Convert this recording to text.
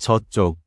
저쪽.